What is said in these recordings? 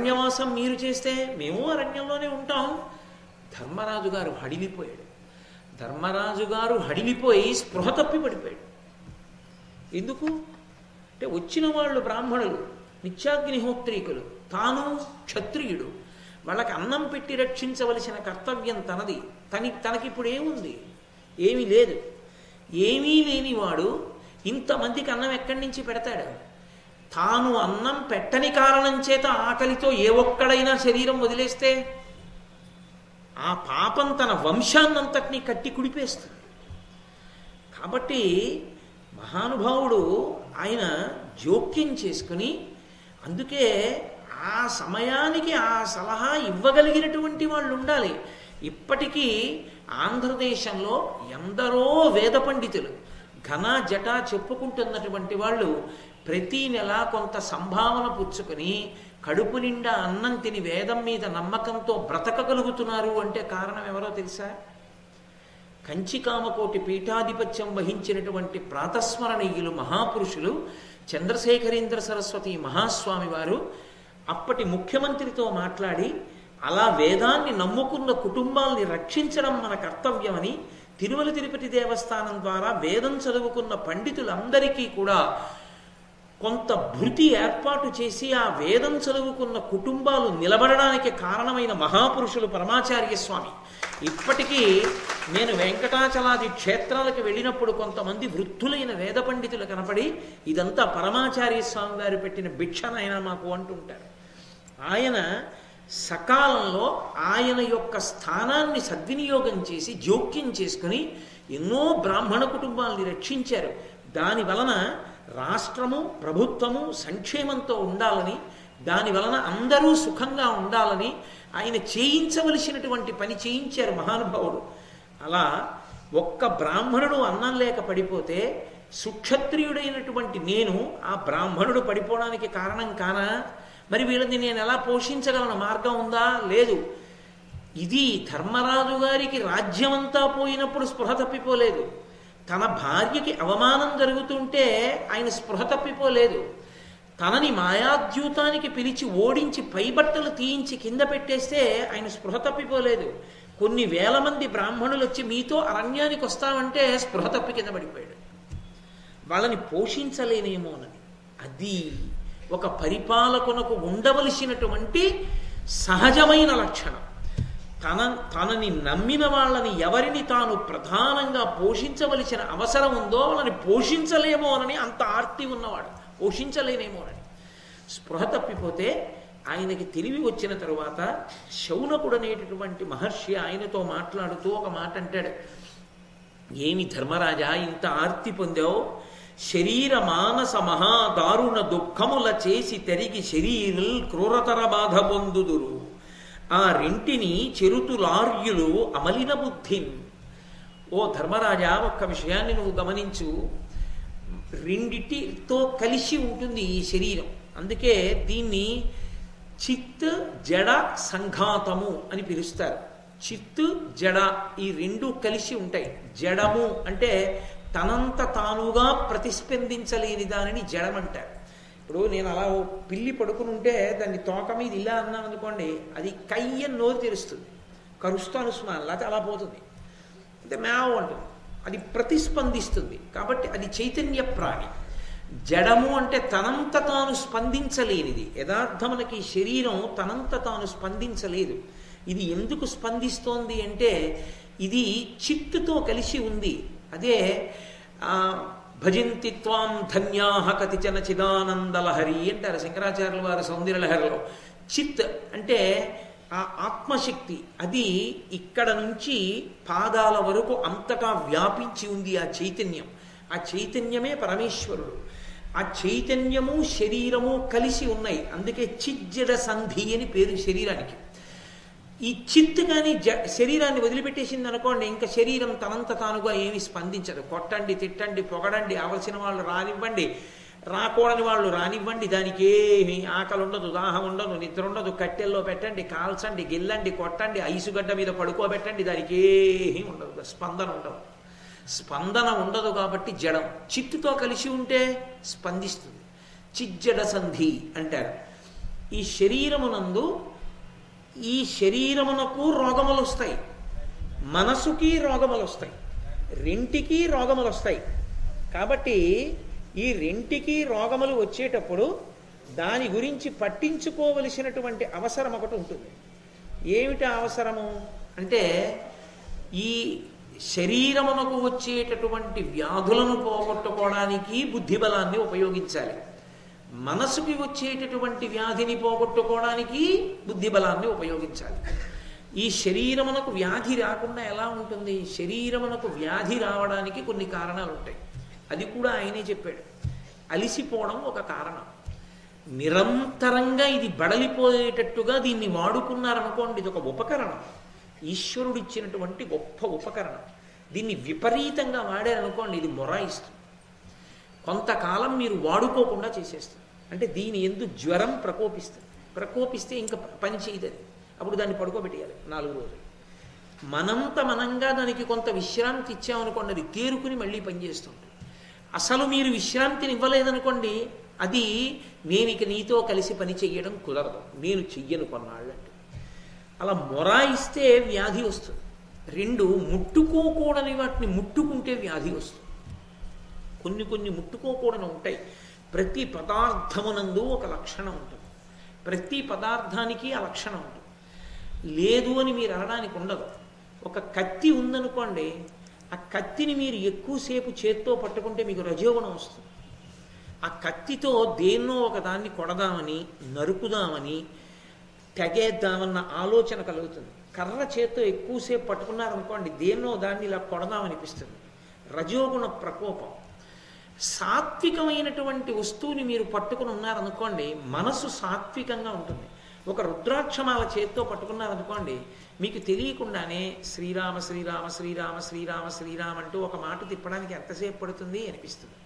అరణ్యవాసం మీరు చేస్తే మేము అరణ్యంలోనే ఉంటాం ధర్మరాజు గారు హడిలిపోయాడు. ధర్మరాజు గారు హడిలిపోయి స్పృహ తప్పి పడిపోయాడు. ఎందుకు? అంటే వచ్చిన వాళ్ళు బ్రాహ్మణులు నిత్యాగ్నిహోత్రీకులు తాను క్షత్రియుడు వాళ్ళకి అన్నం పెట్టి రక్షించవలసిన కర్తవ్యం తనది. తని తనకిప్పుడు ఏముంది ఏమీ లేదు. ఏమీ లేనివాడు ఇంతమందికి అన్నం ఎక్కడి నుంచి పెడతాడు? తాను అన్నం పెట్టని కారణం చేత ఆకలితో ఏ ఒక్కడైనా శరీరం వదిలేస్తే ఆ పాపం తన వంశాన్నంతటినీ కట్టి కుడిపేస్తుంది. కాబట్టి మహానుభావుడు ఆయన జోక్యం చేసుకుని అందుకే ఆ సమయానికి ఆ సలహా ఇవ్వగలిగినటువంటి వాళ్ళు ఉండాలి. ఇప్పటికీ ఆంధ్రదేశంలో ఎందరో వేద పండితులు ఘన జట చెప్పుకుంటున్నటువంటి వాళ్ళు ప్రతి నెల కొంత సంభావన పుచ్చుకొని కడుపు నిండా అన్నం తిని వేదం మీద నమ్మకంతో బ్రతకగలుగుతున్నారు అంటే కారణం ఎవరో తెలుసా? కంచికామకోటి పీఠాధిపత్యం వహించినటువంటి ప్రాతస్మరణీయులు మహాపురుషులు చంద్రశేఖరేంద్ర సరస్వతి మహాస్వామి వారు అప్పటి ముఖ్యమంత్రితో మాట్లాడి అలా వేదాన్ని నమ్ముకున్న కుటుంబాల్ని రక్షించడం మన కర్తవ్యమని తిరుమల తిరుపతి దేవస్థానం ద్వారా వేదం చదువుకున్న పండితులందరికీ కూడా కొంత భృతి ఏర్పాటు చేసి ఆ వేదం చదువుకున్న కుటుంబాలు నిలబడడానికి కారణమైన మహాపురుషులు పరమాచార్య స్వామి. ఇప్పటికీ నేను వెంకటాచలాది క్షేత్రాలకు వెళ్ళినప్పుడు కొంతమంది వృద్ధులైన వేద పండితులు కనపడి ఇదంతా పరమాచార్య స్వామి వారు పెట్టిన భిక్షనైనా మాకు అంటుంటారు. ఆయన సకాలంలో ఆయన యొక్క స్థానాన్ని సద్వినియోగం చేసి జోక్యం చేసుకుని ఎన్నో బ్రాహ్మణ కుటుంబాలని రక్షించారు. దాని వలన రాష్ట్రము ప్రభుత్వము సంక్షేమంతో ఉండాలని దాని వలన అందరూ సుఖంగా ఉండాలని ఆయన చేయించవలసినటువంటి పని చేయించారు మహానుభావుడు. అలా ఒక్క బ్రాహ్మణుడు అన్నం లేక పడిపోతే సుక్షత్రియుడైనటువంటి నేను ఆ బ్రాహ్మణుడు పడిపోవడానికి కారణం కానా? మరి వీళ్ళని నేను ఎలా పోషించగలను? మార్గం ఉందా? లేదు. ఇది ధర్మరాజు గారికి రాజ్యమంతా పోయినప్పుడు స్పృహ తప్పిపోలేదు. తన భార్యకి అవమానం జరుగుతుంటే ఆయన స్పృహ తప్పిపోలేదు. తనని మాయాద్యూతానికి పిలిచి ఓడించి పైబట్టలు తీయించి కింద పెట్టేస్తే ఆయన స్పృహ తప్పిపోలేదు. కొన్ని వేల మంది బ్రాహ్మణులు వచ్చి మీతో అరణ్యానికి వస్తామంటే స్పృహ తప్పి కింద పడిపోయాడు. వాళ్ళని పోషించలేనేమోనని. అది ఒక పరిపాలకునకు ఉండవలసినటువంటి సహజమైన లక్షణం. తన తనని నమ్మిన వాళ్ళని ఎవరిని తాను ప్రధానంగా పోషించవలసిన అవసరం ఉందో వాళ్ళని పోషించలేమోనని అంత ఆర్తి ఉన్నవాడు. పోషించలేనేమోనని స్పృహ తప్పిపోతే ఆయనకి తెలివి వచ్చిన తరువాత శౌనకుడు అనేటటువంటి మహర్షి ఆయనతో మాట్లాడుతూ ఒక మాట అంటాడు ఏమి ధర్మరాజా ఇంత ఆర్తి పొందావు? శరీర మానస మహాదారుణ దుఃఖముల చేసి తరిగి శరీరుల్ క్రూరతర బాధ పొందుదురు. ఆ రెంటిని చెరుతులార్యులు అమలిన బుద్ధిం. ఓ ధర్మరాజా ఒక్క విషయాన్ని నువ్వు గమనించు. రెండిటితో కలిసి ఉంటుంది ఈ శరీరం. అందుకే దీన్ని చిత్ జడ సంఘాతము అని పిలుస్తారు. చిత్తు జడ ఈ రెండు కలిసి ఉంటాయి. జడము అంటే తనంత తానుగా ప్రతిస్పందించలేని దానిని జడమంటారు ఇప్పుడు నేను అలా ఓ పిల్లి పడుకుని ఉంటే దాన్ని తోక మీద ఇలా అన్నాను అనుకోండి అది కయ్య నోరు తెరుస్తుంది. కరుస్తాను స్మాన్ లేకపోతే అలా పోతుంది. అంటే మేవ అంటుంది. అది ప్రతిస్పందిస్తుంది. కాబట్టి అది చైతన్య ప్రాణి. జడము అంటే తనంత తాను స్పందించలేనిది. యథార్థమునకి శరీరం తనంత తాను స్పందించలేదు. ఇది ఎందుకు స్పందిస్తోంది అంటే ఇది చిత్తుతో కలిసి ఉంది. అదే భజంతి త్వాం ధన్యాహ కతిచన చిదానందలహరి అంటారు శంకరాచార్యుల వారి సౌందర్యలహరిలో. చిత్ అంటే ఆ ఆత్మశక్తి అది ఇక్కడ నుంచి పాదాల వరకు అంతటా వ్యాపించి ఉంది ఆ చైతన్యం. ఆ చైతన్యమే పరమేశ్వరుడు. ఆ చైతన్యము శరీరము కలిసి ఉన్నాయి. అందుకే చిజ్జడ సంధి అని పేరు శరీరానికి. ఈ చిత్తు కానీ జ శరీరాన్ని వదిలిపెట్టేసింది అనుకోండి ఇంకా శరీరం తనంత తానుగా ఏమి స్పందించదు. కొట్టండి తిట్టండి పొగడండి అవలసిన వాళ్ళు రానివ్వండి. రాకూడని వాళ్ళు రానివ్వండి. దానికి ఏమి ఆకలి ఉండదు దాహం ఉండదు నిద్ర ఉండదు. కట్టెల్లో పెట్టండి కాల్చండి గిల్లండి కొట్టండి ఐసుగడ్డ మీద పడుకోబెట్టండి. దానికి ఏమీ ఉండదు స్పందన ఉండదు. స్పందన ఉండదు కాబట్టి జడం. చిత్తుతో కలిసి ఉంటే స్పందిస్తుంది. చిజ్జడ సంధి అంటారు. ఈ శరీరమునందు ఈ శరీరమునకు రోగములు వస్తాయి మనసుకి రోగములు వస్తాయి రెంటికి రోగములు వస్తాయి కాబట్టి ఈ రెంటికి రోగములు వచ్చేటప్పుడు దాని గురించి పట్టించుకోవలసినటువంటి అవసరం ఒకటి ఉంటుంది. ఏమిటి అవసరము? అంటే ఈ శరీరమునకు వచ్చేటటువంటి వ్యాధులను పోగొట్టుకోవడానికి బుద్ధి బలాన్ని ఉపయోగించాలి. మనసుకి వచ్చేటటువంటి వ్యాధిని పోగొట్టుకోవడానికి బుద్ధి బలాన్ని ఉపయోగించాలి. ఈ శరీరమునకు వ్యాధి రాకుండా ఎలా ఉంటుంది? శరీరమునకు వ్యాధి రావడానికి కొన్ని కారణాలు ఉంటాయి. అది కూడా ఆయనే చెప్పాడు. అలిసిపోవడం ఒక కారణం. నిరంతరంగా ఇది బడలిపోయేటట్టుగా దీన్ని వాడుకున్నారనుకోండి ఇది ఒక ఉపకరణం. ఈశ్వరుడు ఇచ్చినటువంటి గొప్ప ఉపకరణం. దీన్ని విపరీతంగా వాడారనుకోండి ఇది మొరాయిస్తుంది. కొంతకాలం మీరు వాడుకోకుండా చేసేస్తారు. అంటే దీని ఎందు జ్వరం ప్రకోపిస్తుంది. ప్రకోపిస్తే ఇంకా పని చేయదు అప్పుడు దాన్ని పడుకోబెట్టేయాలి నాలుగు రోజులు. మనంత మనంగా దానికి కొంత విశ్రాంతి ఇచ్చామనుకోండి అది తేరుకుని మళ్ళీ పనిచేస్తుంది అసలు మీరు విశ్రాంతిని ఇవ్వలేదనుకోండి అది నేను ఇక నీతో కలిసి పని చెయ్యడం కుదరదు. నేను చెయ్యను కొన్నాళ్ళంటే. అలా మొరాయిస్తే వ్యాధి వస్తుంది. రెండు ముట్టుకోకూడని వాటిని ముట్టుకుంటే వ్యాధి వస్తుంది. కొన్ని కొన్ని ముట్టుకోకూడని ఉంటాయి. ప్రతి పదార్థమునందు ఒక లక్షణం ఉంటుంది. ప్రతి పదార్థానికి ఆ లక్షణం ఉంటుంది. లేదు అని మీరు అనడానికి ఉండదు. ఒక కత్తి ఉందనుకోండి ఆ కత్తిని మీరు ఎక్కువసేపు చేత్తో పట్టుకుంటే మీకు రజోగుణం వస్తుంది. ఆ కత్తితో దేన్నో ఒక దాన్ని కొడదామని నరుకుదామని తెగేద్దామన్న ఆలోచన కలుగుతుంది. కర్ర చేత్తో ఎక్కువసేపు పట్టుకున్నారనుకోండి దేన్నో దాన్ని ఇలా కొడదామనిపిస్తుంది. రజోగుణ ప్రకోపం. సాత్వికమైనటువంటి వస్తువుని మీరు పట్టుకుని ఉన్నారనుకోండి మనసు సాత్వికంగా ఉంటుంది. ఒక రుద్రాక్షమాల చేత్తో పట్టుకున్నారనుకోండి మీకు తెలియకుండానే శ్రీరామ శ్రీరామ శ్రీరామ శ్రీరామ శ్రీరామ అంటూ ఒక మాట తిప్పడానికి ఎంతసేపు పడుతుంది అనిపిస్తుంది.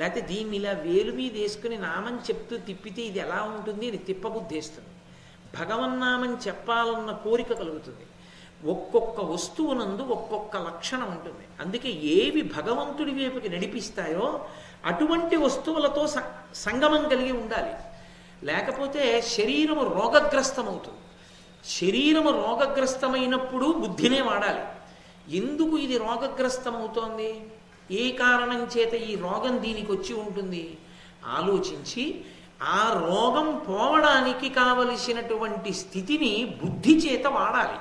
లేకపోతే దీన్ని ఇలా వేలు మీద వేసుకుని నామని చెప్తూ తిప్పితే ఇది ఎలా ఉంటుంది అని తిప్పబుద్ధేస్తుంది భగవన్నామం చెప్పాలన్న కోరిక కలుగుతుంది. ఒక్కొక్క వస్తువునందు ఒక్కొక్క లక్షణం ఉంటుంది. అందుకే ఏవి భగవంతుడి వైపుకి నడిపిస్తాయో అటువంటి వస్తువులతో సంగమం కలిగి ఉండాలి. లేకపోతే శరీరము రోగగ్రస్తమవుతుంది. శరీరము రోగగ్రస్తమైనప్పుడు బుద్ధినే వాడాలి. ఎందుకు ఇది రోగగ్రస్తమవుతోంది? ఏ కారణం చేత ఈ రోగం దీనికి వచ్చి ఉంటుంది? ఆలోచించి ఆ రోగం పోవడానికి కావలసినటువంటి స్థితిని బుద్ధి చేత వాడాలి.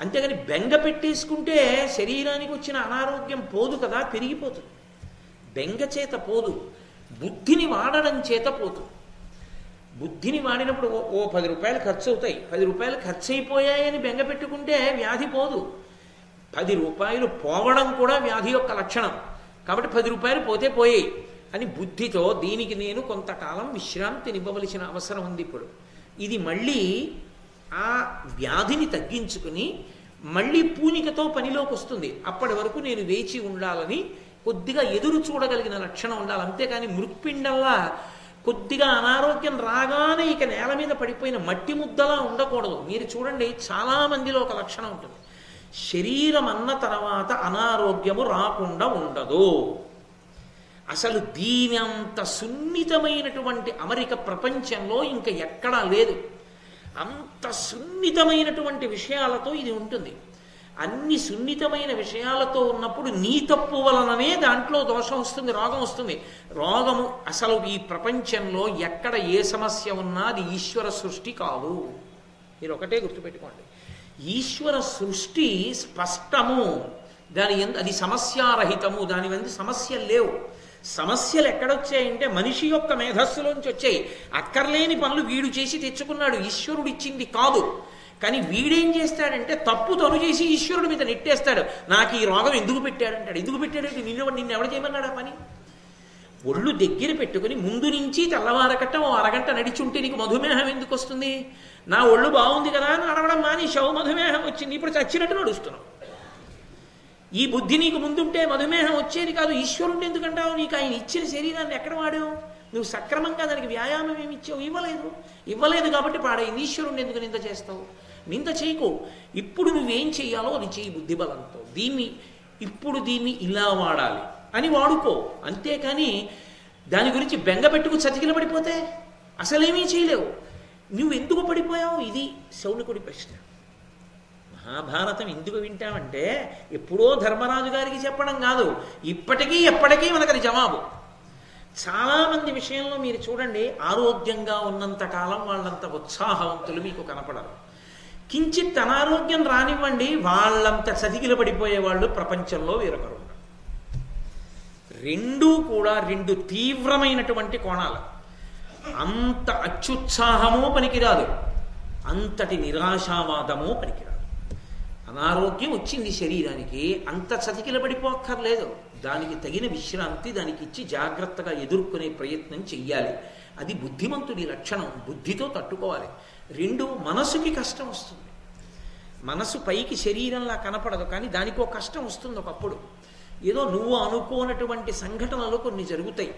అంతేగాని బెంగ పెట్టేసుకుంటే శరీరానికి వచ్చిన అనారోగ్యం పోదు కదా పెరిగిపోతుంది బెంగ చేత పోదు. బుద్ధిని వాడడం చేత పోతుంది బుద్ధిని వాడినప్పుడు ఓ- ఓ పది రూపాయలు ఖర్చు అవుతాయి పది రూపాయలు ఖర్చు అయిపోయాయని బెంగ పెట్టుకుంటే వ్యాధి పోదు. పది రూపాయలు పోవడం కూడా వ్యాధి యొక్క లక్షణం. కాబట్టి పది రూపాయలు పోతే పోయాయి అని బుద్ధితో దీనికి నేను కొంతకాలం విశ్రాంతినివ్వవలసిన అవసరం ఉంది ఇప్పుడు. ఇది మళ్ళీ ఆ వ్యాధిని తగ్గించుకుని మళ్ళీ పూనికతో పనిలోకి వస్తుంది అప్పటి వరకు నేను వేచి ఉండాలని కొద్దిగా ఎదురు చూడగలిగిన లక్షణం ఉండాలి. అంతేకాని మృత్పిండల్లా కొద్దిగా అనారోగ్యం రాగానే ఇక నేల మీద పడిపోయిన మట్టి ముద్దలా ఉండకూడదు. మీరు చూడండి చాలా మందిలో ఒక లక్షణం ఉంటుంది. శరీరం అన్న తర్వాత అనారోగ్యము రాకుండా ఉండదు. అసలు దీని అంత సున్నితమైనటువంటి అమరిక ప్రపంచంలో ఇంకా ఎక్కడా లేదు. అంత సున్నితమైనటువంటి విషయాలతో ఇది ఉంటుంది. అన్ని సున్నితమైన విషయాలతో ఉన్నప్పుడు నీ తప్పు వలననే దాంట్లో దోషం వస్తుంది రోగం వస్తుంది. రోగము అసలు ఈ ప్రపంచంలో ఎక్కడ ఏ సమస్య ఉన్నా అది ఈశ్వర సృష్టి కాదు. మీరు ఒకటే గుర్తుపెట్టుకోండి. ఈశ్వర సృష్టి స్పష్టము. దాని ఎందు అది సమస్యారహితము. దాని మీద సమస్యలు లేవు. సమస్యలు ఎక్కడొచ్చాయంటే మనిషి యొక్క మేధస్సులోంచి వచ్చాయి. అక్కర్లేని పనులు వీడు చేసి తెచ్చుకున్నాడు. ఈశ్వరుడు ఇచ్చింది కాదు. కానీ వీడేం చేస్తాడంటే తప్పు తను చేసి ఈశ్వరుడి మీద నెట్టేస్తాడు. నాకు ఈ రోగం ఎందుకు పెట్టాడంటాడు. ఎందుకు పెట్టాడంటే నిన్ను నిన్న ఎవడు చేయమన్నాడు ఆ పని? ఒళ్ళు దగ్గర పెట్టుకుని ముందు నుంచి తెల్లవారకట్ట ఓ అరగంట నడిచుంటే నీకు మధుమేహం ఎందుకు వస్తుంది? నా ఒళ్ళు బాగుంది కదా అని నడవడం మానేశావు మధుమేహం వచ్చింది. ఇప్పుడు చచ్చినట్టు నడుస్తున్నావు. ఈ బుద్ధి నీకు ముందుంటే మధుమేహం వచ్చేది కాదు ఈశ్వరుడు ఎందుకంటావు? నీకు ఆయన ఇచ్చిన శరీరాన్ని ఎక్కడ వాడావు? నువ్వు సక్రమంగా దానికి వ్యాయామం ఏమి ఇచ్చావు? ఇవ్వలేదు. ఇవ్వలేదు కాబట్టి పాడైంది. ఈశ్వరుణ్ణి ఎందుకు నింద చేస్తావు? నింద చేయకు. ఇప్పుడు నువ్వేం చెయ్యాలో అది చేయి బుద్ధి బలంతో దీన్ని ఇప్పుడు దీన్ని ఇలా వాడాలి. అని వాడుకో. అంతేకాని దాని గురించి బెంగ పెట్టుకు చతికిల పడిపోతే అసలేమీ చేయలేవు. నువ్వు ఎందుకు పడిపోయావు? ఇది శౌనకుడి ప్రశ్న. మహాభారతం ఎందుకు వింటామంటే ఎప్పుడో ధర్మరాజు గారికి చెప్పడం కాదు. ఇప్పటికీ ఎప్పటికీ మనకది జవాబు. చాలామంది విషయంలో మీరు చూడండి ఆరోగ్యంగా ఉన్నంత కాలం వాళ్ళంత ఉత్సాహవంతులు మీకు కనపడరు. కించిత్ అనారోగ్యం రానివ్వండి వాళ్ళంత చతికిల పడిపోయే వాళ్ళు ప్రపంచంలో వేరొకరు రెండూ కూడా రెండు తీవ్రమైనటువంటి కోణాలు. అంత అత్యుత్సాహము పనికిరాదు. అంతటి నిరాశావాదము పనికిరాదు. అనారోగ్యం వచ్చింది శరీరానికి అంత చతికిల పడిపోక్కర్లేదు. దానికి తగిన విశ్రాంతి దానికి ఇచ్చి జాగ్రత్తగా ఎదుర్కొనే ప్రయత్నం చెయ్యాలి. అది బుద్ధిమంతుడి లక్షణం. బుద్ధితో తట్టుకోవాలి. రెండు మనసుకి కష్టం వస్తుంది. మనసు పైకి శరీరంలా కనపడదు కానీ దానికి ఒక కష్టం వస్తుంది ఒకప్పుడు. ఏదో నువ్వు అనుకోనటువంటి సంఘటనలు కొన్ని జరుగుతాయి.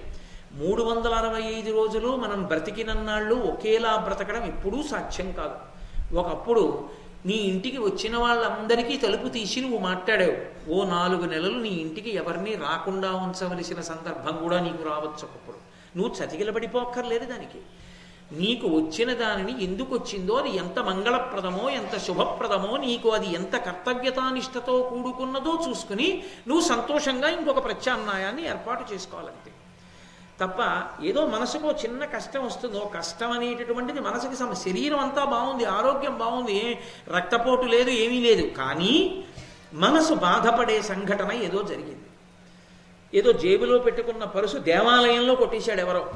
మూడు వందల అరవై ఐదు రోజులు మనం బ్రతికినన్నాళ్ళు ఒకేలా బ్రతకడం ఎప్పుడూ సాధ్యం కాదు. ఒకప్పుడు నీ ఇంటికి వచ్చిన వాళ్ళందరికీ తలుపు తీసి నువ్వు మాట్లాడావు. ఓ నాలుగు నెలలు నీ ఇంటికి ఎవరిని రాకుండా ఉంచవలసిన సందర్భం కూడా నీకు రావచ్చు ఒకప్పుడు నువ్వు చతికిలబడిపోక్కర్లేదు దానికి. నీకు వచ్చిన దానిని ఎందుకు వచ్చిందో అది ఎంత మంగళప్రదమో ఎంత శుభప్రదమో నీకు అది ఎంత కర్తవ్యతానిష్టతో కూడుకున్నదో చూసుకుని నువ్వు సంతోషంగా ఇంకొక ప్రత్యామ్నాయాన్ని ఏర్పాటు చేసుకోవాలంతే. తప్ప ఏదో మనసుకో చిన్న కష్టం వస్తుందో కష్టం అనేటటువంటిది మనసుకి సమ శరీరం అంతా బాగుంది ఆరోగ్యం బాగుంది రక్తపోటు లేదు ఏమీ లేదు. కానీ మనసు బాధపడే సంఘటన ఏదో జరిగింది. ఏదో జేబులో పెట్టుకున్న పరుసు దేవాలయంలో కొట్టేశాడు ఎవరో.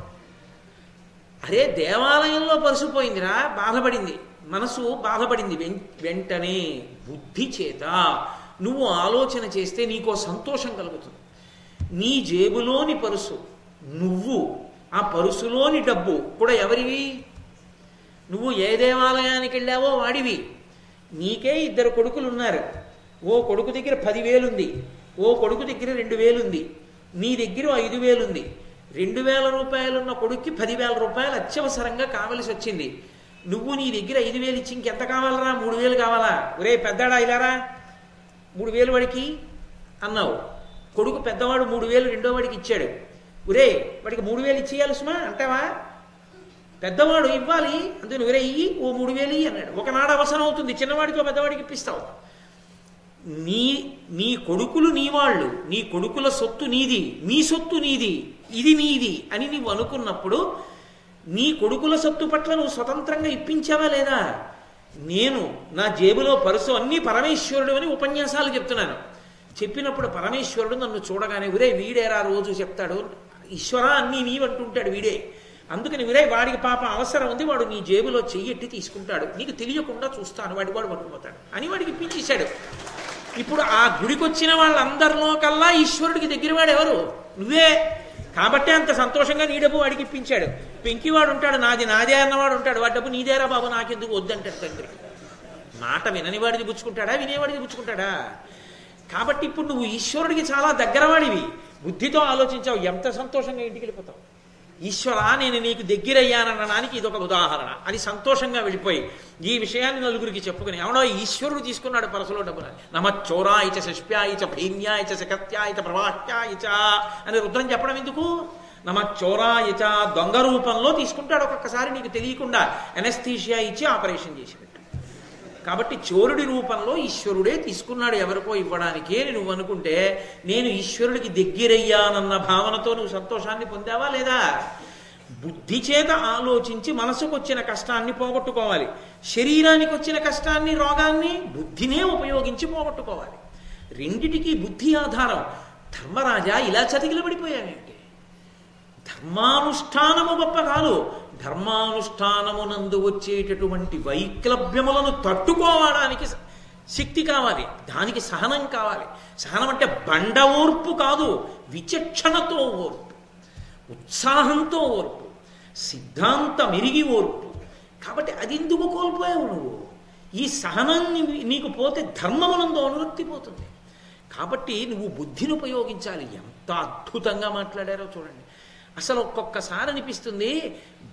అరే దేవాలయంలో పరుసు పోయిందిరా బాధపడింది. మనసు బాధపడింది. వెం- వెంటనే బుద్ధి చేత నువ్వు ఆలోచన చేస్తే నీకో సంతోషం కలుగుతుంది. నీ జేబులోని పరుసు నువ్వు ఆ పరుసులోని డబ్బు కూడా ఎవరివి? నువ్వు ఏ దేవాలయానికి వెళ్ళావో వాడివి. నీకే ఇద్దరు కొడుకులు ఉన్నారు ఓ కొడుకు దగ్గర పదివేలుంది. ఓ కొడుకు దగ్గర రెండు వేలుంది నీ దగ్గర ఐదు వేలుంది రెండు వేల రూపాయలున్న కొడుక్కి పదివేల రూపాయలు అత్యవసరంగా కావలసి వచ్చింది నువ్వు నీ దగ్గర ఐదు వేలు ఇచ్చి ఇంకెంత కావాలరా? మూడు వేలు కావాలా? ఒరే పెద్దాడా ఇలారా? మూడు వేలు వాడికి? అన్నావు. కొడుకు పెద్దవాడు మూడు వేలు రెండో వాడికి ఇచ్చాడు. ఒరే వాడికి మూడు వేలు ఇచ్చేయాలి సుమా అంటావా? పెద్దవాడు ఇవ్వాలి అందుకని ఒరే ఇయ్యి ఓ మూడు వేలు ఇయ్యి అన్నాడు. ఒకనాడు అవసరం అవుతుంది చిన్నవాడితో పెద్దవాడికి ఇప్పిస్తావు. నీ నీ కొడుకులు నీ వాళ్ళు నీ కొడుకుల సొత్తు నీది నీ సొత్తు నీది ఇది నీది అని నువ్వు అనుకున్నప్పుడు నీ కొడుకుల సొత్తు పట్ల నువ్వు స్వతంత్రంగా ఇప్పించావా లేదా? నేను నా జేబులో పరుసు అన్నీ పరమేశ్వరుడు అని ఉపన్యాసాలు చెప్తున్నాను. చెప్పినప్పుడు పరమేశ్వరుడు నన్ను చూడగానే ఒరే వీడేరా రోజు చెప్తాడు? ఈశ్వర అన్నీ నీవంటుంటాడు వీడే. అందుకని వీరే వాడికి పాప అవసరం ఉంది వాడు నీ జేబులో చెయ్యెట్టి తీసుకుంటాడు. నీకు తెలియకుండా చూస్తాను వాడి వాడు పట్టుకుపోతాడు. అని వాడికి ఇప్పించేశాడు ఇప్పుడు ఆ గుడికొచ్చిన వాళ్ళందరిలో కల్లా ఈశ్వరుడికి దగ్గరవాడు ఎవరు? నువ్వే. కాబట్టే అంత సంతోషంగా నీ డబ్బు వాడికి ఇప్పించాడు. పెంకివాడు ఉంటాడు నాది నాదే అన్నవాడు ఉంటాడు. వాడి డబ్బు నీదేరా బాబు నాకెందుకు వద్దంటాడు తండ్రి. మాట వినని వాడిది పుచ్చుకుంటాడా వినేవాడిది పుచ్చుకుంటాడా? కాబట్టి ఇప్పుడు నువ్వు ఈశ్వరుడికి చాలా దగ్గరవాడివి. బుద్ధితో ఆలోచించావు ఎంత సంతోషంగా ఇంటికి వెళ్ళిపోతావు? ఈశ్వరా నేను నీకు దగ్గరయ్యాననడానికి ఇదొక ఉదాహరణ. అది సంతోషంగా వెళ్ళిపోయి ఈ విషయాన్ని నలుగురికి చెప్పుకుని అవునో ఈశ్వరుడు తీసుకున్నాడు పరసలో డబ్బున నమ చోరాయిచ శష్ప్యాయిచ భీమ్యాయిచ శకత్యాయిచ ప్రవాహ్యాయిచ అని రుద్రం చెప్పడం ఎందుకు? నమ చోరాయిచ దొంగ రూపంలో తీసుకుంటాడు ఒక్కొక్కసారి నీకు తెలియకుండా. ఎనస్థీషియా ఇచ్చి ఆపరేషన్ చేసినట్టు కాబట్టి చోరుడి రూపంలో ఈశ్వరుడే తీసుకున్నాడు ఎవరికో ఇవ్వడానికి అని నువ్వు అనుకుంటే నేను ఈశ్వరుడికి దగ్గరయ్యానన్న భావనతో నువ్వు సంతోషాన్ని పొందావా లేదా? బుద్ధి చేత ఆలోచించి మనసుకు వచ్చిన కష్టాన్ని పోగొట్టుకోవాలి. శరీరానికి వచ్చిన కష్టాన్ని రోగాన్ని బుద్ధినే ఉపయోగించి పోగొట్టుకోవాలి. రెండిటికి బుద్ధి ఆధారం. ధర్మరాజా ఇలా చతికిలబడిపోయావేంటి? ధర్మానుష్ఠానము గొప్ప కాదు. ధర్మానుష్ఠానమునందు వచ్చేటటువంటి వైక్లభ్యములను తట్టుకోవడానికి శక్తి కావాలి దానికి సహనం కావాలి. సహనం అంటే బండ ఓర్పు కాదు విచక్షణతో ఓర్పు ఉత్సాహంతో ఓర్పు సిద్ధాంతం ఎరిగి ఓర్పు. కాబట్టి అది ఎందుకు కోల్పోయావు నువ్వు? ఈ సహనాన్ని నీకు పోతే ధర్మమునందు అనురక్తి పోతుంది. కాబట్టి నువ్వు బుద్ధిని ఉపయోగించాలి. ఎంత అద్భుతంగా మాట్లాడారో చూడండి. అసలు ఒక్కొక్కసారి అనిపిస్తుంది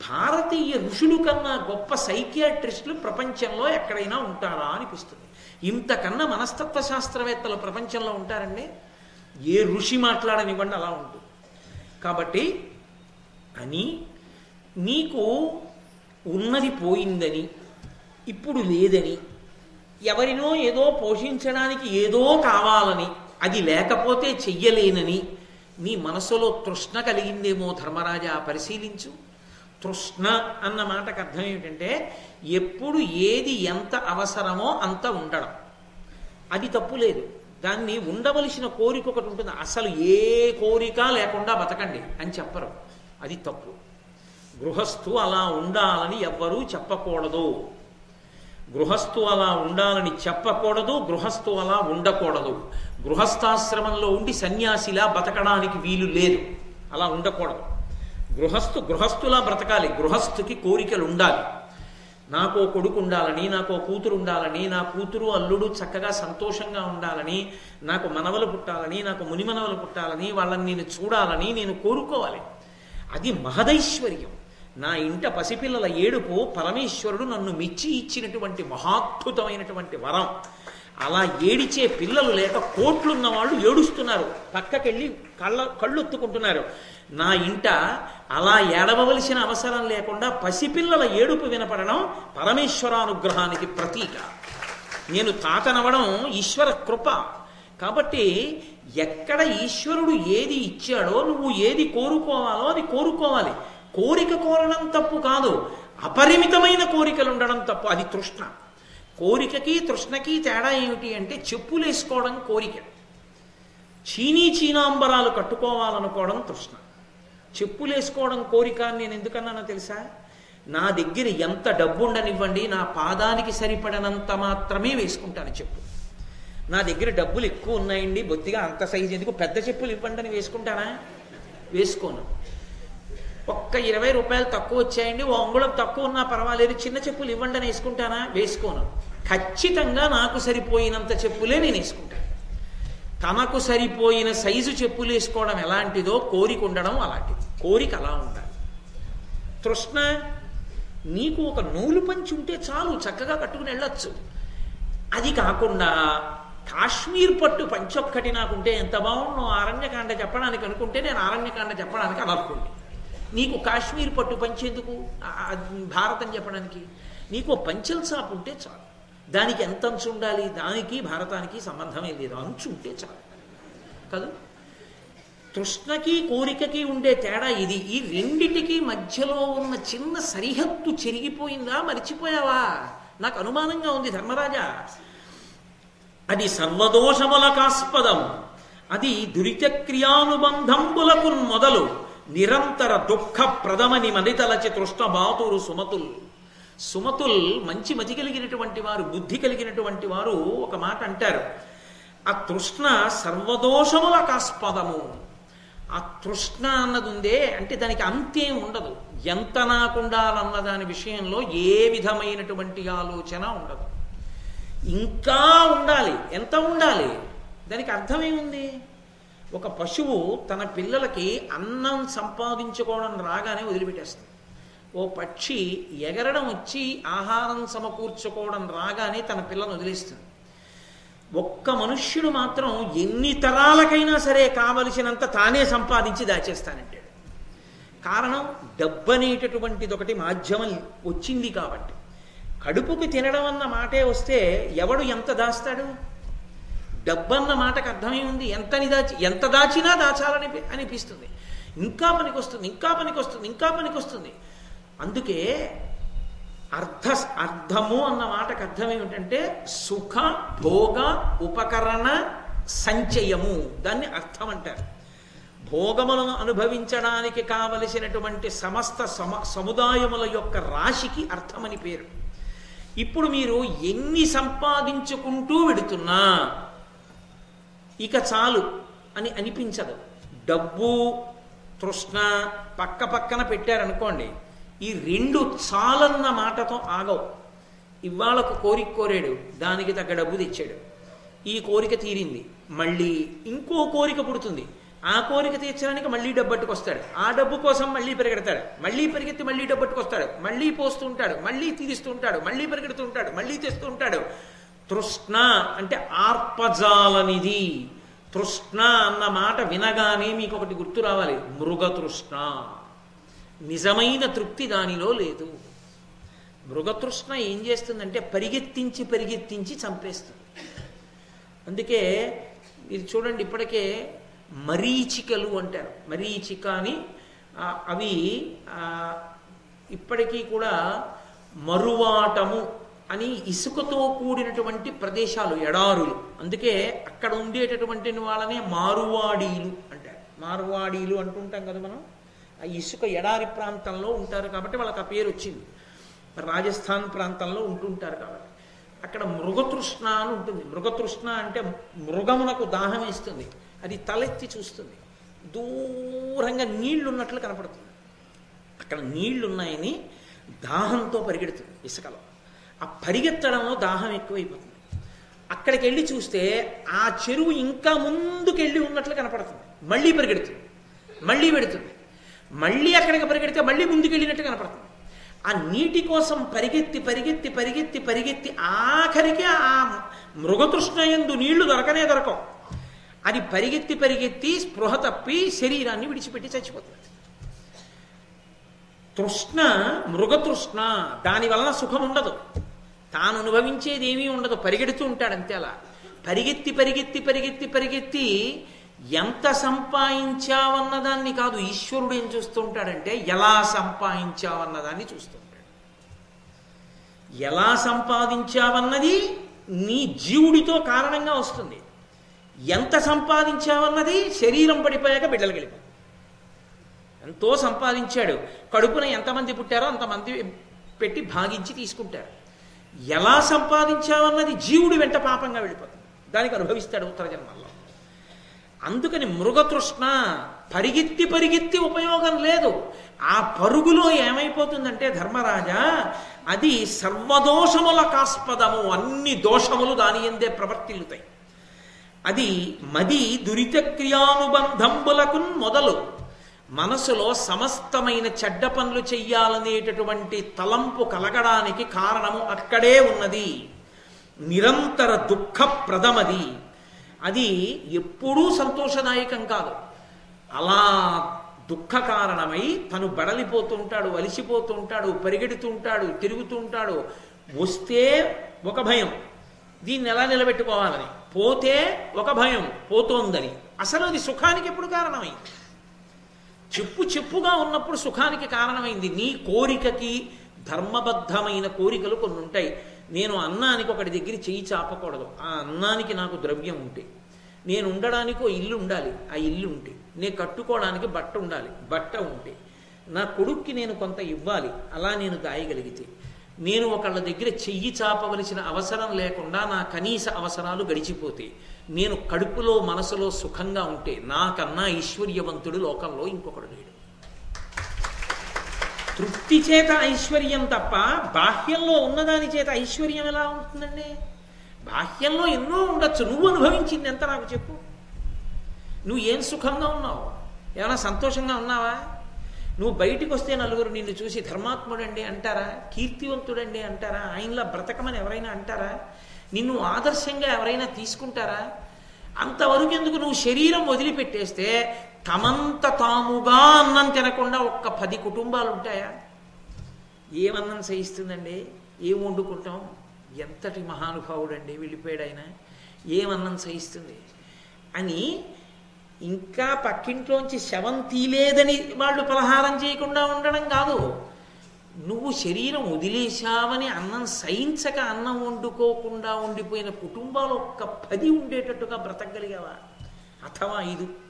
భారతీయ ఋషులు కన్నా గొప్ప సైకియాట్రిస్టులు ప్రపంచంలో ఎక్కడైనా ఉంటారా అనిపిస్తుంది. ఇంతకన్నా మనస్తత్వ శాస్త్రవేత్తలు ప్రపంచంలో ఉంటారండి? ఏ ఋషి మాట్లాడనివ్వండి అలా ఉంటుంది. కాబట్టి అని నీకు ఉన్నది పోయిందని ఇప్పుడు లేదని ఎవరినో ఏదో పోషించడానికి ఏదో కావాలని అది లేకపోతే చెయ్యలేనని నీ మనసులో తృష్ణ కలిగిందేమో ధర్మరాజా పరిశీలించు. తృష్ణ అన్న మాటకు అర్థం ఏమిటంటే ఎప్పుడు ఏది ఎంత అవసరమో అంత ఉండడం. అది తప్పు లేదు. దాన్ని ఉండవలసిన కోరిక ఒకటి ఉంటుంది. అసలు ఏ కోరిక లేకుండా బతకండి అని చెప్పరు. అది తప్పు. గృహస్థు అలా ఉండాలని ఎవ్వరూ చెప్పకూడదు. గృహస్థు అలా ఉండాలని చెప్పకూడదు గృహస్థు అలా ఉండకూడదు. గృహస్థాశ్రమంలో ఉండి సన్యాసిలా బతకడానికి వీలు లేదు. అలా ఉండకూడదు. గృహస్థు గృహస్థులా బ్రతకాలి. గృహస్థుకి కోరికలు ఉండాలి. నాకో కొడుకు ఉండాలని నాకో కూతురు ఉండాలని నా కూతురు అల్లుడు చక్కగా సంతోషంగా ఉండాలని నాకు మనవలు పుట్టాలని నాకు మునిమనవలు పుట్టాలని వాళ్ళని నేను చూడాలని నేను కోరుకోవాలి. అది మహదైశ్వర్యం. నా ఇంట పసిపిల్లల ఏడుపు పరమేశ్వరుడు నన్ను మెచ్చి ఇచ్చినటువంటి మహాద్భుతమైనటువంటి వరం. అలా ఏడిచే పిల్లలు లేక కోట్లున్న వాళ్ళు ఏడుస్తున్నారు. పక్కకెళ్ళి కళ్ళ కళ్ళొత్తుకుంటున్నారు. నా ఇంట అలా ఏడవలసిన అవసరం లేకుండా పసిపిల్లల ఏడుపు వినపడడం పరమేశ్వరానుగ్రహానికి ప్రతీక. నేను తాతనవడం ఈశ్వర కృప. కాబట్టి ఎక్కడ ఈశ్వరుడు ఏది ఇచ్చాడో నువ్వు ఏది కోరుకోవాలో అది కోరుకోవాలి. కోరిక కోరడం తప్పు కాదు. అపరిమితమైన కోరికలు ఉండడం తప్పు. అది తృష్ణ. కోరికకి తృష్ణకి తేడా ఏమిటి అంటే చెప్పులు వేసుకోవడం కోరిక. చీనీ చీనాంబరాలు కట్టుకోవాలనుకోవడం తృష్ణ. చెప్పులు వేసుకోవడం కోరిక నేను ఎందుకన్నానో తెలుసా? నా దగ్గర ఎంత డబ్బు ఉండనివ్వండి నా పాదానికి సరిపడనంత మాత్రమే వేసుకుంటాను చెప్పు. నా దగ్గర డబ్బులు ఎక్కువ ఉన్నాయండి బొత్తిగా అంత సైజు ఎందుకు? పెద్ద చెప్పులు ఇవ్వండి అని వేసుకుంటానా? వేసుకోను. ఒక్క ఇరవై రూపాయలు తక్కువ వచ్చాయండి ఓ అంగుళం తక్కువ ఉన్నా పర్వాలేదు చిన్న చెప్పులు ఇవ్వండి అని వేసుకుంటానా? వేసుకోను. ఖచ్చితంగా నాకు సరిపోయినంత చెప్పులే నేను వేసుకుంటాను. తనకు సరిపోయిన సైజు చెప్పులు వేసుకోవడం ఎలాంటిదో కోరిక ఉండడం అలాంటిది. కోరిక అలా ఉండాలి. తృష్ణ నీకు ఒక నూలు పంచి ఉంటే చాలు చక్కగా కట్టుకుని వెళ్ళొచ్చు. అది కాకుండా కాశ్మీర్ పట్టు పంచొక్కటి నాకుంటే ఎంత బాగుండో అరణ్యకాండ చెప్పడానికి అనుకుంటే నేను అరణ్యకాండ చెప్పడానికి అనర్హుండి నీకు కాశ్మీర్ పట్టు పంచేందుకు భారతం చెప్పడానికి నీకు పంచల్ సాపు ఉంటే చాలు. దానికి ఎంత అంచు ఉండాలి? దానికి భారతానికి సంబంధమే లేదు. అంచు ఉంటే చాలు. కాదు? తృష్ణకి కోరికకి ఉండే తేడా ఇది. ఈ రెండిటికి మధ్యలో ఉన్న చిన్న సరిహద్దు చెరిగిపోయిందా? మర్చిపోయావా? నాకు అనుమానంగా ఉంది ధర్మరాజా. అది సర్వదోషములకాస్పదం. అది దురితక్రియానుబంధంబులకు మొదలు. నిరంతర దుఃఖ ప్రథమని మనితలచి తృష్ణ బాతురు సుమతుల్. సుమతుల్ మంచి మతి కలిగినటువంటి వారు బుద్ధి కలిగినటువంటి వారు ఒక మాట అంటారు. ఆ తృష్ణ సర్వదోషములకాస్పదము. ఆ తృష్ణ అన్నది ఉందే అంటే దానికి అంతేం ఉండదు. ఎంత నాకుండాలన్న దాని విషయంలో ఏ విధమైనటువంటి ఆలోచన ఉండదు. ఇంకా ఉండాలి. ఎంత ఉండాలి? దానికి అర్థమేముంది? ఒక పశువు తన పిల్లలకి అన్నం సంపాదించుకోవడం రాగానే వదిలిపెట్టేస్తుంది. ఓ పక్షి ఎగరడం వచ్చి ఆహారం సమకూర్చుకోవడం రాగానే తన పిల్లను వదిలేస్తుంది. ఒక్క మనుష్యుడు మాత్రం ఎన్ని తరాలకైనా సరే కావలసినంత తానే సంపాదించి దాచేస్తానంటాడు. కారణం డబ్బు అనేటటువంటిది ఒకటి మాధ్యమం వచ్చింది కాబట్టి. కడుపుకి తినడం అన్న మాటే వస్తే ఎవడు ఎంత దాస్తాడు? డబ్బన్న మాటకు అర్థమే ఉంది ఎంతని దాచి ఎంత దాచినా దాచాలని అనిపిస్తుంది. ఇంకా పనికొస్తుంది ఇంకా పనికొస్తుంది ఇంకా పనికొస్తుంది. అందుకే అర్థ అర్థము అన్న మాటకు అర్థం ఏమిటంటే సుఖ భోగ ఉపకరణ సంచయము. దాన్ని అర్థం అంటారు. భోగములను అనుభవించడానికి కావలసినటువంటి సమస్త సమ సముదాయముల యొక్క రాశికి అర్థమని పేరు. ఇప్పుడు మీరు ఎన్ని సంపాదించుకుంటూ వెడుతున్నా ఇక చాలు అని అనిపించదు. డబ్బు తృష్ణ పక్క పక్కన పెట్టారనుకోండి ఈ రెండు చాలన్న మాటతో ఆగవు. ఇవాళకు కోరిక కోరాడు దానికి తగ్గ డబ్బు తెచ్చాడు. ఈ కోరిక తీరింది. మళ్ళీ ఇంకో కోరిక పుడుతుంది. ఆ కోరిక తీర్చడానికి మళ్ళీ డబ్బట్టుకొస్తాడు ఆ డబ్బు కోసం మళ్ళీ పరిగెడతాడు. మళ్ళీ పరిగెత్తి మళ్ళీ డబ్బట్టుకొస్తాడు మళ్ళీ పోస్తూ ఉంటాడు. మళ్ళీ తీరుస్తూ ఉంటాడు. మళ్ళీ పరిగెడుతూ ఉంటాడు. మళ్ళీ తెస్తూ ఉంటాడు. తృష్ణ అంటే ఆర్పజాలనిది తృష్ణ అన్న మాట వినగానే మీకు ఒకటి గుర్తు రావాలి. మృగతృష్ణ నిజమైన తృప్తి దానిలో లేదు. మృగతృష్ణ ఏం చేస్తుందంటే పరిగెత్తించి పరిగెత్తించి చంపేస్తుంది. అందుకే ఇది చూడండి ఇప్పటికే మరీచికలు అంటారు. మరీచిక అని అవి ఇప్పటికీ కూడా మరువాటము అని ఇసుకతో కూడినటువంటి ప్రదేశాలు ఎడారులు. అందుకే అక్కడ ఉండేటటువంటి వాళ్ళనే మారువాడీలు అంటారు. మారువాడీలు అంటుంటాం కదా మనం? ఆ ఇసుక ఎడారి ప్రాంతంలో ఉంటారు కాబట్టి వాళ్ళకి ఆ పేరు వచ్చింది. రాజస్థాన్ ప్రాంతంలో ఉంటుంటారు కాబట్టి. అక్కడ మృగతృష్ణ అని ఉంటుంది. మృగతృష్ణ అంటే మృగమునకు దాహం ఇస్తుంది. అది తలెత్తి చూస్తుంది. దూరంగా నీళ్ళు ఉన్నట్లు కనపడుతుంది. అక్కడ నీళ్ళు ఉన్నాయని దాహంతో పరిగెడుతుంది ఇసుకలో. ఆ పరిగెత్తడంలో దాహం ఎక్కువైపోతుంది. అక్కడికి వెళ్ళి చూస్తే ఆ చెరువు ఇంకా ముందుకెళ్ళి ఉన్నట్లు కనపడుతుంది. మళ్ళీ పరిగెడుతుంది. మళ్ళీ పెడుతుంది. మళ్ళీ అక్కడికి పరిగెడితే మళ్ళీ ముందుకెళ్ళినట్టు కనపడుతుంది. ఆ నీటి కోసం పరిగెత్తి పరిగెత్తి పరిగెత్తి పరిగెత్తి ఆఖరికి ఆ మృగతృష్ణ ఎందు నీళ్ళు దొరకనే దొరకవు. అది పరిగెత్తి పరిగెత్తి స్పృహ తప్పి శరీరాన్ని విడిచిపెట్టి చచ్చిపోతుంది. తృష్ణ మృగతృష్ణ దాని వలన సుఖం ఉండదు. తాను అనుభవించేది ఏమీ ఉండదు. పరిగెడుతూ ఉంటాడు అంతే అలా. పరిగెత్తి పరిగెత్తి పరిగెత్తి పరిగెత్తి ఎంత సంపాదించావన్నదాన్ని కాదు ఈశ్వరుడు ఏం చూస్తుంటాడంటే ఎలా సంపాదించావన్నదాన్ని చూస్తుంటాడు. ఎలా సంపాదించావన్నది నీ జీవుడితో కారణంగా వస్తుంది. ఎంత సంపాదించావన్నది శరీరం పడిపోయాక బిడ్డలు గెలిపోతుంది ఎంతో సంపాదించాడు. కడుపున ఎంతమంది పుట్టారో అంతమంది పెట్టి భాగించి తీసుకుంటారు. ఎలా సంపాదించావన్నది జీవుడు వెంట పాపంగా వెళ్ళిపోతుంది. దానికి అనుభవిస్తాడు ఉత్తర జన్మల్లో అందుకని మృగతృష్ణ పరిగెత్తి పరిగెత్తి ఉపయోగం లేదు. ఆ పరుగులో ఏమైపోతుందంటే ధర్మరాజా అది సర్వదోషముల కాస్పదము అన్ని దోషములు దాని ఎందే ప్రవర్తిల్లుతాయి. అది మది దురిత క్రియానుబంధంబులకు మొదలు. మనసులో సమస్తమైన చెడ్డ పనులు చెయ్యాలనేటటువంటి తలంపు కలగడానికి కారణము అక్కడే ఉన్నది. నిరంతర దుఃఖప్రదమది. అది ఎప్పుడూ సంతోషదాయకం కాదు. అలా దుఃఖ కారణమై తను బడలిపోతుంటాడు అలిసిపోతుంటాడు పరిగెడుతుంటాడు తిరుగుతుంటాడు వస్తే ఒక భయం. దీన్ని ఎలా నిలబెట్టుకోవాలని? పోతే ఒక భయం పోతోందని. అసలు అది సుఖానికి ఎప్పుడు కారణమైంది? చెప్పు చెప్పుగా ఉన్నప్పుడు సుఖానికి కారణమైంది. నీ కోరికకి ధర్మబద్ధమైన కోరికలు కొన్ని ఉంటాయి నేను అన్నానికి ఒకటి దగ్గర చెయ్యి చాపకూడదు. ఆ అన్నానికి నాకు ద్రవ్యం ఉంటే. నేను ఉండడానికి ఓ ఇల్లు ఉండాలి. ఆ ఇల్లు ఉంటే. నేను కట్టుకోవడానికి బట్ట ఉండాలి. బట్ట ఉంటే. నా కొడుక్కి నేను కొంత ఇవ్వాలి. అలా నేను దాయగలిగితే. నేను ఒకళ్ళ దగ్గర చెయ్యి చాపవలసిన అవసరం లేకుండా నా కనీస అవసరాలు గడిచిపోతే. నేను కడుపులో మనసులో సుఖంగా ఉంటే నాకన్నా ఐశ్వర్యవంతుడు లోకంలో ఇంకొకడు లేడు. తృప్తి చేత ఐశ్వర్యం తప్ప బాహ్యంలో ఉన్నదాని చేత ఐశ్వర్యం ఎలా ఉంటుందండి? బాహ్యంలో ఎన్నో ఉండొచ్చు. నువ్వు అనుభవించింది ఎంత నాకు చెప్పు. నువ్వు ఏం సుఖంగా ఉన్నావు? ఏమైనా సంతోషంగా ఉన్నావా? నువ్వు బయటికి వస్తే నలుగురు నిన్ను చూసి ధర్మాత్ముడండి అంటారా? కీర్తివంతుడండి అంటారా? ఆయనలా బ్రతకమని ఎవరైనా అంటారా? నిన్ను ఆదర్శంగా ఎవరైనా తీసుకుంటారా? అంతవరకు ఎందుకు నువ్వు శరీరం వదిలిపెట్టేస్తే తమంత తాముగా అన్నం తినకుండా ఒక్క పది కుటుంబాలు ఉంటాయా ఏమన్నం సహిస్తుందండి? ఏం వండుకుంటాం? ఎంతటి మహానుభావుడండి వెళ్ళిపోయాడు ఆయన ఏమన్నం సహిస్తుంది? అని ఇంకా పక్కింట్లోంచి శవం తీలేదని వాళ్ళు పలహారం చేయకుండా ఉండడం కాదు. నువ్వు శరీరం వదిలేశావని అన్నం సహించక అన్నం వండుకోకుండా ఉండిపోయిన కుటుంబాలు ఒక్క పది ఉండేటట్టుగా బ్రతకగలిగావా? అథవా ఐదు?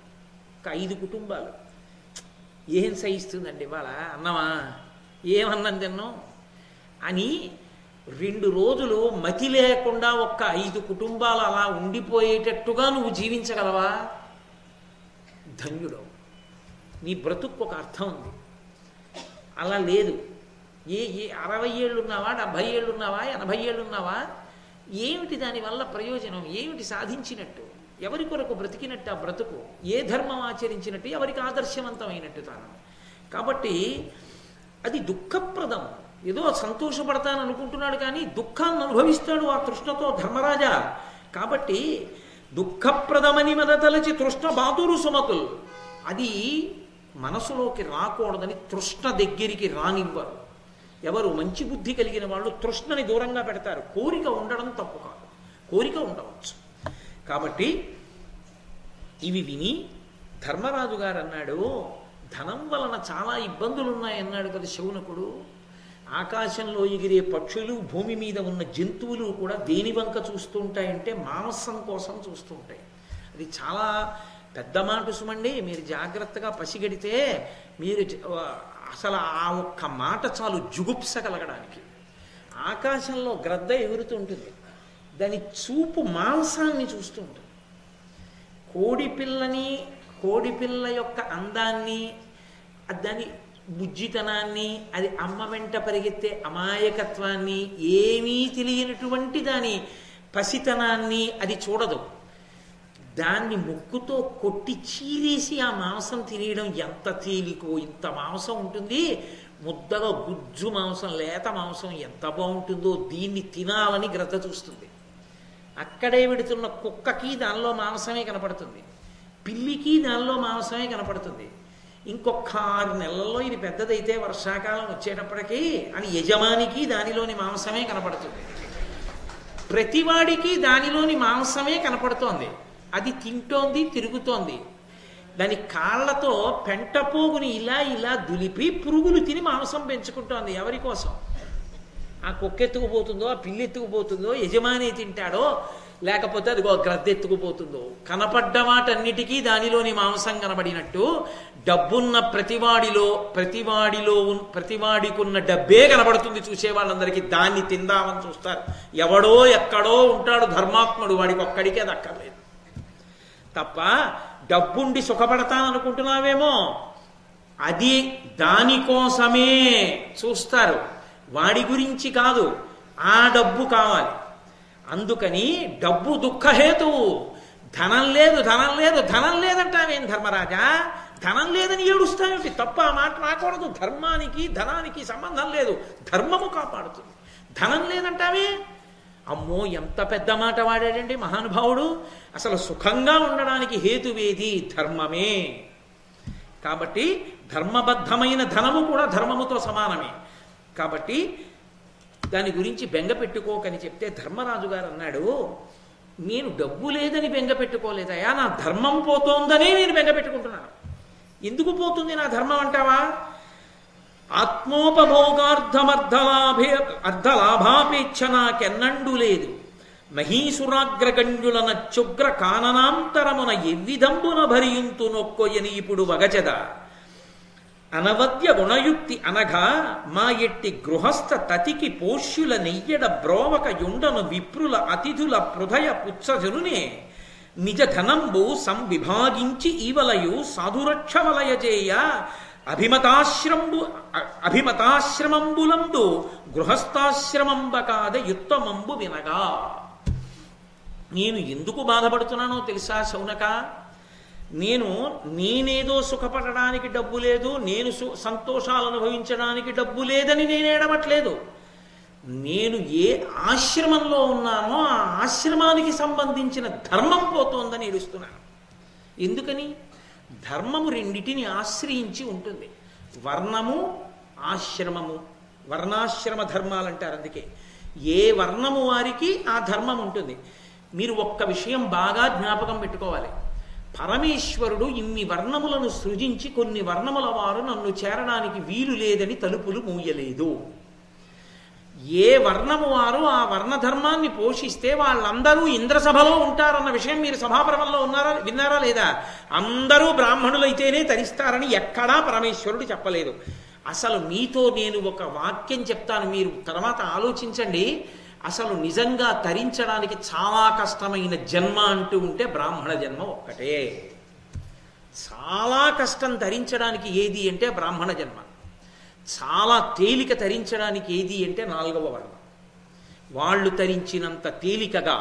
ఒక ఐదు కుటుంబాలు. ఏం సహిస్తుందండి ఇవాళ? అన్నమా ఏమన్నం తిన్నాం అని రెండు రోజులు మతి లేకుండా ఒక్క ఐదు కుటుంబాలు అలా ఉండిపోయేటట్టుగా నువ్వు జీవించగలవా? ధన్యుడు నీ బ్రతుకు ఒక అర్థం ఉంది. అలా లేదు. ఏ ఏ అరవై ఏళ్ళు ఉన్నావా? డెబ్భై ఏళ్ళున్నావా ఎనభై ఏళ్ళు ఉన్నావా? ఏమిటి దానివల్ల ప్రయోజనం? ఏమిటి సాధించినట్టు? ఎవరి కొరకు బ్రతికినట్టు ఆ బ్రతుకు? ఏ ధర్మం ఆచరించినట్టు? ఎవరికి ఆదర్శవంతమైనట్టు తాను? కాబట్టి అది దుఃఖప్రదం. ఏదో సంతోషపడతాను అనుకుంటున్నాడు కానీ దుఃఖాన్ని అనుభవిస్తాడు ఆ తృష్ణతో ధర్మరాజా. కాబట్టి దుఃఖప్రదమని మదతలచి తృష్ణ బాతురు సుమతులు. అది మనసులోకి రాకూడదని తృష్ణ దగ్గరికి రానివ్వరు. ఎవరు మంచి బుద్ధి కలిగిన వాళ్ళు తృష్ణని దూరంగా పెడతారు. కోరిక ఉండడం తప్పు కాదు. కోరిక ఉండవచ్చు. కాబట్టి ఇవి విని ధర్మరాజు గారు అన్నాడు ధనం వలన చాలా ఇబ్బందులు ఉన్నాయన్నాడు కదా శౌనకుడు. ఆకాశంలో ఎగిరే పక్షులు భూమి మీద ఉన్న జంతువులు కూడా దేని వంక చూస్తూ ఉంటాయంటే మాంసం కోసం చూస్తూ ఉంటాయి అది చాలా పెద్ద మాట సుమండి. మీరు జాగ్రత్తగా పసిగడితే మీరు అసలు ఆ ఒక్క మాట చాలు జుగుప్స కలగడానికి. ఆకాశంలో గ్రద్ద ఎగురుతూ ఉంటుంది. దాని చూపు మాంసాన్ని చూస్తూ ఉంటుంది కోడి పిల్లని కోడి పిల్ల యొక్క అందాన్ని దాని బుజ్జితనాన్ని అది అమ్మ వెంట పరిగెత్తే అమాయకత్వాన్ని ఏమీ తెలియనటువంటి దాని పసితనాన్ని అది చూడదు. దాన్ని ముక్కుతో కొట్టి చీరేసి ఆ మాంసం తినేయడం ఎంత తేలికో ఇంత మాంసం ఉంటుంది. ముద్దగా గుజ్జు మాంసం లేత మాంసం ఎంత బాగుంటుందో దీన్ని తినాలని గ్రద్ద చూస్తుంది. అక్కడే విడుతున్న కుక్కకి దానిలో మాంసమే కనపడుతుంది. పిల్లికి దానిలో మాంసమే కనపడుతుంది. ఇంకొక ఆరు నెలల్లో ఇది పెద్దదైతే వర్షాకాలం వచ్చేటప్పటికీ అని యజమానికి దానిలోని మాంసమే కనపడుతుంది. ప్రతివాడికి దానిలోని మాంసమే కనపడుతోంది. అది తింటోంది తిరుగుతోంది. దాని కాళ్ళతో పెంటపోగుని ఇలా ఇలా దులిపి పురుగులు తిని మాంసం పెంచుకుంటోంది. ఎవరి కోసం? ఆ కుక్క ఎత్తుకుపోతుందో ఆ పిల్లి ఎత్తుకుపోతుందో యజమాని తింటాడో లేకపోతే అదిగో గ్రద్ద ఎత్తుకుపోతుందో కనపడ్డ వాటన్నిటికీ దానిలోని మాంసం కనబడినట్టు డబ్బున్న ప్రతివాడిలో ప్రతివాడిలో ఉన్- ప్రతివాడికున్న డబ్బే కనబడుతుంది చూసే వాళ్ళందరికీ. దాన్ని తిందామని చూస్తారు. ఎవడో ఎక్కడో ఉంటాడు ధర్మాత్ముడు వాడికి ఒక్కడికే అది అక్కర్లేదు. తప్ప డబ్బుండి సుఖపడతాననుకుంటున్నావేమో అది దానికోసమే చూస్తారు. వాడి గురించి కాదు ఆ డబ్బు కావాలి. అందుకని డబ్బు దుఃఖహేతువు ధనం లేదు ధనం లేదు ధనం లేదంటావేం ధర్మరాజా? ధనం లేదని ఏడుస్తావేంటి తప్ప ఆ మాట రాకూడదు. ధర్మానికి ధనానికి సంబంధం లేదు. ధర్మము కాపాడుతుంది. ధనం లేదంటావే? అమ్మో ఎంత పెద్ద మాట వాడాడండి మహానుభావుడు. అసలు సుఖంగా ఉండడానికి హేతువేది? ధర్మమే. కాబట్టి ధర్మబద్ధమైన ధనము కూడా ధర్మముతో సమానమే. కాబట్టి దాని గురించి బెంగ పెట్టుకోకని చెప్తే ధర్మరాజు గారు అన్నాడు నేను డబ్బు లేదని బెంగ పెట్టుకోలేదయా? నా ధర్మం పోతోందనే నేను బెంగ పెట్టుకుంటున్నాను. ఎందుకు పోతుంది నా ధర్మం అంటావా? ఆత్మోపభోగార్థమర్ధలాభే అర్ధలాభాపేక్ష నాకెన్నండు లేదు. మహీసురాగ్రగణ్యుల నచ్చుగ్ర కాననాంతరమున ఎవ్విదంబున భరియుంతు నొక్కొయని ఇప్పుడు వగచద? అనవద్య గుణయుక్తి అనగా మా ఎట్టి గృహస్థ తతికి పోష్యుల నెయ్యడ బ్రోవక యుండను విప్రుల అతిథుల హృదయ పుచ్చజనునే నిజ ధనంబు సంవిభాగించి ఈవలయు సాధురక్షవలయజేయ అభిమతాశ్రమంబు అ- అభిమతాశ్రమంబులందు గృహస్థాశ్రమంబ కాద యుత్తమంబు వినగా. నేను ఎందుకు బాధపడుతున్నానో తెలుసా శౌనక? నేను నేనేదో సుఖపడడానికి డబ్బు లేదు నేను సు సంతోషాలు అనుభవించడానికి డబ్బు లేదని నేను ఏడవట్లేదు. నేను ఏ ఆశ్రమంలో ఉన్నానో ఆ ఆశ్రమానికి సంబంధించిన ధర్మం పోతోందని ఏడుస్తున్నాను. ఎందుకని? ధర్మము రెండిటిని ఆశ్రయించి ఉంటుంది. వర్ణము ఆశ్రమము. వర్ణాశ్రమ ధర్మాలు అంటారు అందుకే. ఏ వర్ణము వారికి ఆ ధర్మం ఉంటుంది. మీరు ఒక్క విషయం బాగా జ్ఞాపకం పెట్టుకోవాలి. పరమేశ్వరుడు ఇన్ని వర్ణములను సృజించి కొన్ని వర్ణముల వారు నన్ను చేరడానికి వీలు లేదని తలుపులు మూయలేదు. ఏ వర్ణము వారు ఆ వర్ణ ధర్మాన్ని పోషిస్తే వాళ్ళందరూ ఇంద్రసభలో ఉంటారన్న విషయం మీరు సభాపరమంలో ఉన్నారా విన్నారా లేదా? అందరూ బ్రాహ్మణులైతేనే తరిస్తారని ఎక్కడా పరమేశ్వరుడు చెప్పలేదు. అసలు మీతో నేను ఒక వాక్యం చెప్తాను మీరు తర్వాత ఆలోచించండి. అసలు నిజంగా తరించడానికి చాలా కష్టమైన జన్మ అంటూ ఉంటే బ్రాహ్మణ జన్మ ఒక్కటే. చాలా కష్టం తరించడానికి ఏది అంటే బ్రాహ్మణ జన్మ. చాలా తేలిక తరించడానికి ఏది అంటే నాలుగవ వర్ణం. వాళ్ళు తరించినంత తేలికగా